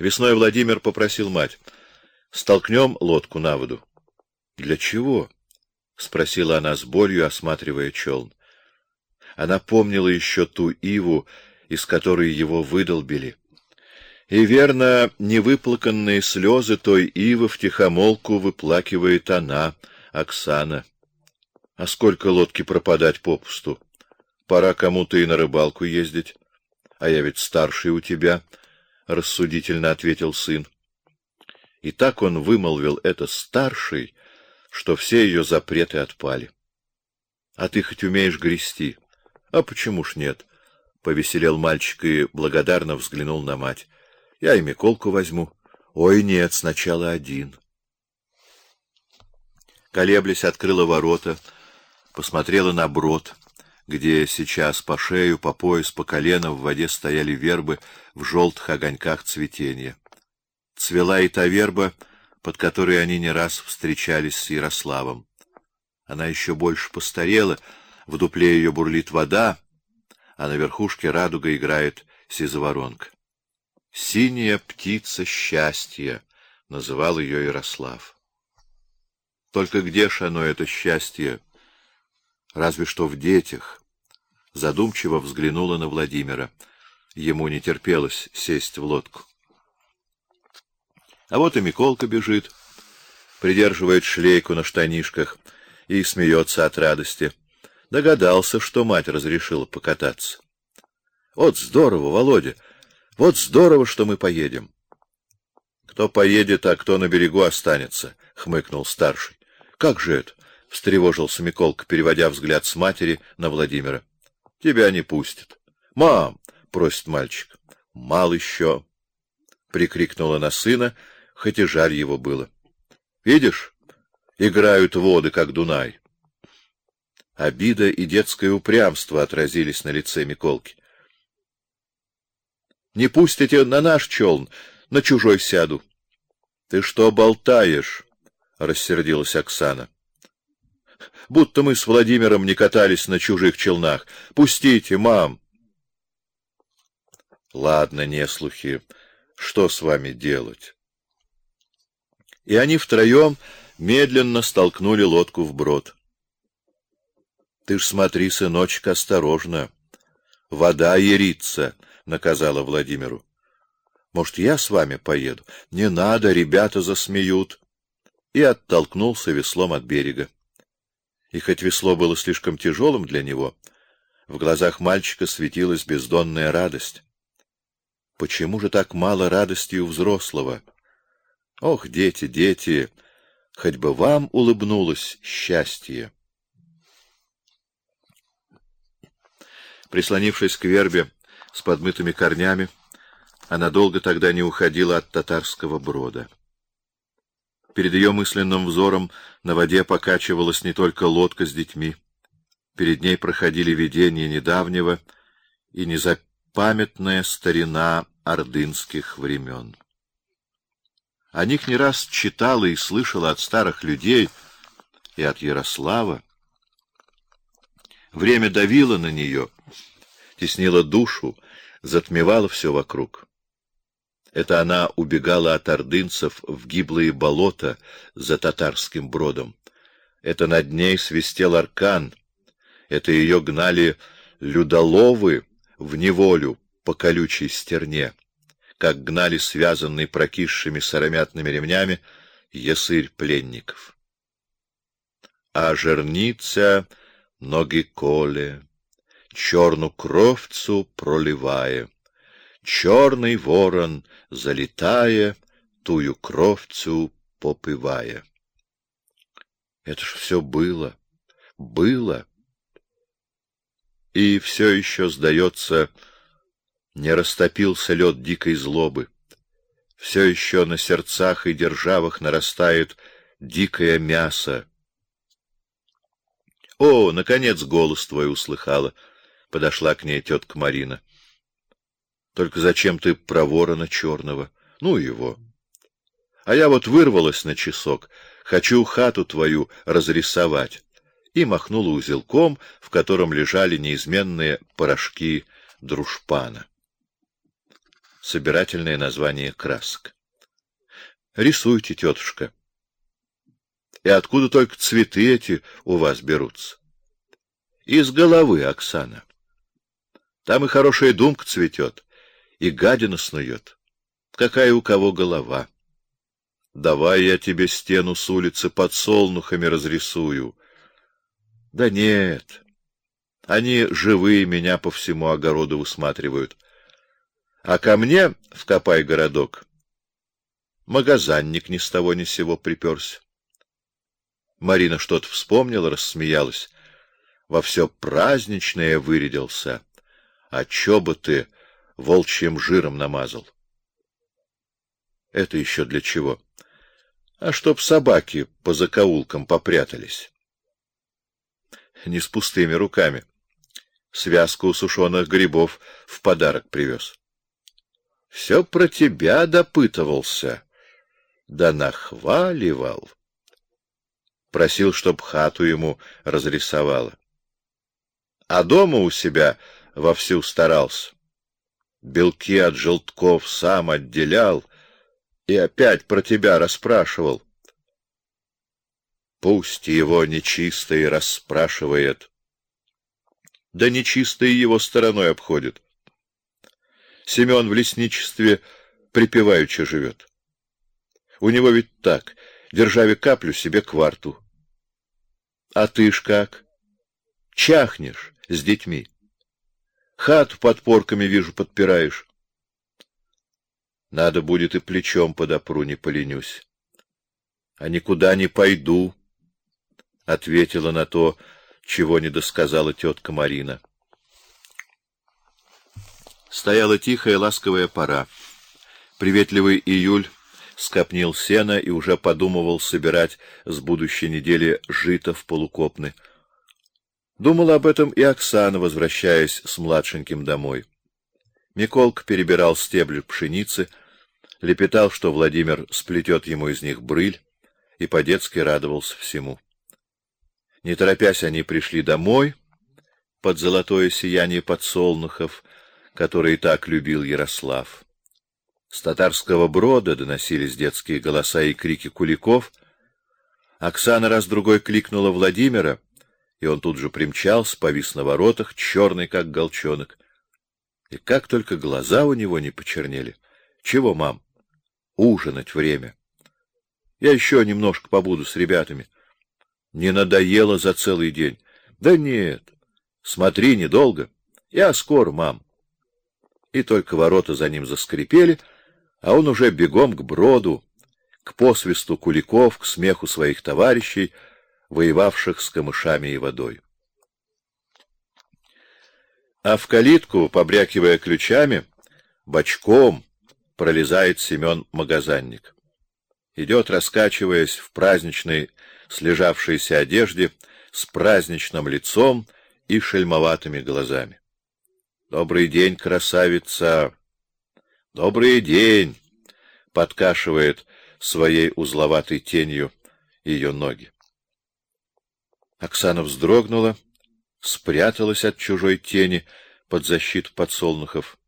Весной Владимир попросил мать: "Столкнем лодку на воду". "Для чего?" спросила она с болью, осматривая челн. Она помнила еще ту иву, из которой его выдолбили. И верно, невыплаканные слезы той ивы в тихомолку выплакивает она, Оксана. А сколько лодки пропадать попусту? Пора кому-то и на рыбалку ездить. А я ведь старший у тебя, рассудительно ответил сын. И так он вымолвил это старший, что все ее запреты отпали. А ты хоть умеешь грести? А почему ж нет? Повеселел мальчик и благодарно взглянул на мать. Я и Миколку возьму. Ой, нет, сначала один. Колеблясь, открыла ворота, посмотрела на брод, где сейчас по шею, по пояс, по колено в воде стояли вербы в желтых огоньках цветения. Цвела и та верба, под которой они не раз встречались с Ярославом. Она еще больше постарела, в дупле ее бурлит вода, а на верхушке радуга играет сизоворонка. Синяя птица счастья называл ее Ярослав. Только где ж оно это счастье? Разве что в детях. Задумчиво взглянула на Владимира. Ему не терпелось сесть в лодку. А вот и Миколка бежит, придерживает шлейку на штанишках и смеется от радости. Догадался, что мать разрешила покататься. Вот здорово, Володя. Вот здорово, что мы поедем. Кто поедет, а кто на берегу останется, хмыкнул старший. Как же это? Встревожился Миколка, переводя взгляд с матери на Владимира. Тебя не пустят. Мам, просит мальчик. Мал еще, прикрикнула на сына, хоть и жарь его было. Видишь, играют воды как Дунай. Обида и детское упрямство отразились на лице Миколки. Не пустите на наш челн, на чужой сяду. Ты что болтаешь? рассердилась Оксана. Будто мы с Владимиром не катались на чужих челнах. Пустите, мам. Ладно, не слухи. Что с вами делать? И они втроем медленно столкнули лодку в брод. Ты ж смотри, сыночек, осторожно. Вода ерится, наказала Владимиру. Может, я с вами поеду? Не надо, ребята засмеют и оттолкнулся веслом от берега. И хоть весло было слишком тяжелым для него, в глазах мальчика светилась бездонная радость. Почему же так мало радости у взрослого? Ох, дети, дети, хоть бы вам улыбнулось счастье. Прислонившись к вербе с подмытыми корнями, она долго тогда не уходила от татарского брода. Перед ее мысленным взором на воде покачивалась не только лодка с детьми. Перед ней проходили видения недавнего и незапамятная старина ордынских времен. О них не раз читала и слышала от старых людей и от Ярослава. Время давило на нее, теснило душу, затмевало все вокруг. Это она убегала от ордынцев в гиблые болота за татарским бродом. Это над ней свистел аркан. Это ее гнали людоловы в неволю по колючей стерне, как гнали связанный прокисшими сыромятными ремнями ясырь пленников. А жерница ноги коле, черну кровцу проливая. Черный ворон, залетая, тую кровцу попивая. Это ж все было, было. И все еще сдается, не растопился лед дикой злобы. Все еще на сердцах и державах нарастает дикое мясо. О, наконец голос твой услыхала. Подошла к ней тетка Марина. Только зачем ты про ворона черного? Ну его. А я вот вырвалась на часок, хочу хату твою разрисовать. И махнула узелком, в котором лежали неизменные порошки дружпана. собирательное название красок. Рисуйте, тетушка. И откуда только цветы эти у вас берутся? Из головы, Оксана. Там и хорошая думка цветет, и гадина снует. Какая у кого голова. Давай я тебе стену с улицы под солнухами разрисую. Да нет, они живые меня по всему огороду усматривают. А ко мне в городок магазинник ни с того ни с сего приперся. Марина что-то вспомнила, рассмеялась. Во все праздничное вырядился. А чё бы ты волчьим жиром намазал? Это еще для чего? А чтоб собаки по закоулкам попрятались. Не с пустыми руками. Связку сушеных грибов в подарок привез. Все про тебя допытывался, да нахваливал. Просил, чтоб хату ему разрисовала. А дома у себя вовсю старался. Белки от желтков сам отделял и опять про тебя расспрашивал. Пусть его нечистый расспрашивает. Да нечистый его стороной обходит. Семен в лесничестве припеваючи живет. У него ведь так, державе каплю себе кварту. А ты ж как? Чахнешь с детьми. Хату подпорками, вижу, подпираешь. Надо будет и плечом подопру, не поленюсь. А никуда не пойду, ответила на то, чего не досказала тетка Марина. Стояла тихая ласковая пора. Приветливый июль скопнил сено и уже подумывал собирать с будущей недели жито в полукопны. Думала об этом и Оксана, возвращаясь с младшеньким домой. Миколка перебирал стебли пшеницы, лепетал, что Владимир сплетет ему из них брыль, и по-детски радовался всему. Не торопясь, они пришли домой под золотое сияние подсолнухов, которые так любил Ярослав. С татарского брода доносились детские голоса и крики куликов. Оксана раз другой кликнула Владимира, и он тут же примчался, повис на воротах, черный как голчонок. И как только глаза у него не почернели. Чего, мам? Ужинать время. Я еще немножко побуду с ребятами. Не надоело за целый день. Да нет. Смотри, недолго. Я скоро, мам. И только ворота за ним заскрипели, а он уже бегом к броду, к посвисту куликов, к смеху своих товарищей, воевавших с камышами и водой. А в калитку, побрякивая ключами, бочком пролезает Семен Магазанник. Идет, раскачиваясь в праздничной слежавшейся одежде, с праздничным лицом и шельмоватыми глазами. Добрый день, красавица. Добрый день, подкашивает своей узловатой тенью ее ноги. Оксана вздрогнула, спряталась от чужой тени под защиту подсолнухов.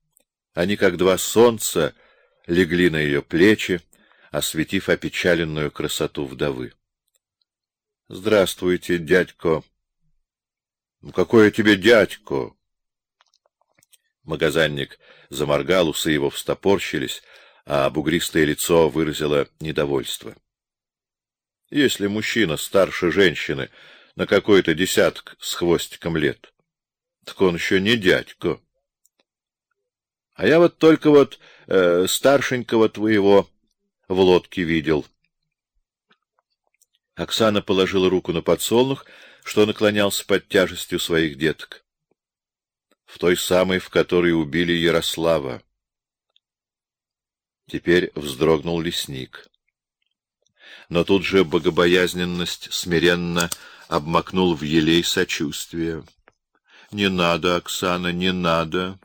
Они как два солнца легли на ее плечи, осветив опечаленную красоту вдовы. Здравствуйте, дядько. Ну какой я тебе дядько? Магазинник заморгал, усы его встопорщились, а бугристое лицо выразило недовольство. Если мужчина старше женщины на какой-то десяток с хвостиком лет, так он еще не дядько. А я вот только вот э, старшенького твоего в лодке видел. Оксана положила руку на подсолнух, что наклонялся под тяжестью своих деток. В той самой, в которой убили Ярослава. Теперь вздрогнул лесник. Но тут же богобоязненность смиренно обмакнул в елей сочувствие. Не надо, Оксана, не надо.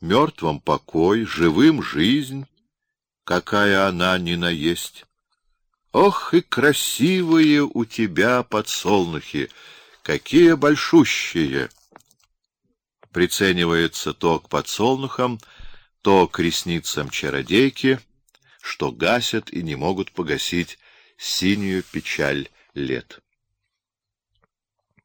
Мертвым покой, живым жизнь, какая она ни на есть. Ох, и красивые у тебя подсолнухи, какие большущие! Приценивается то к подсолнухам, то к ресницам чародейки, что гасят и не могут погасить синюю печаль лет.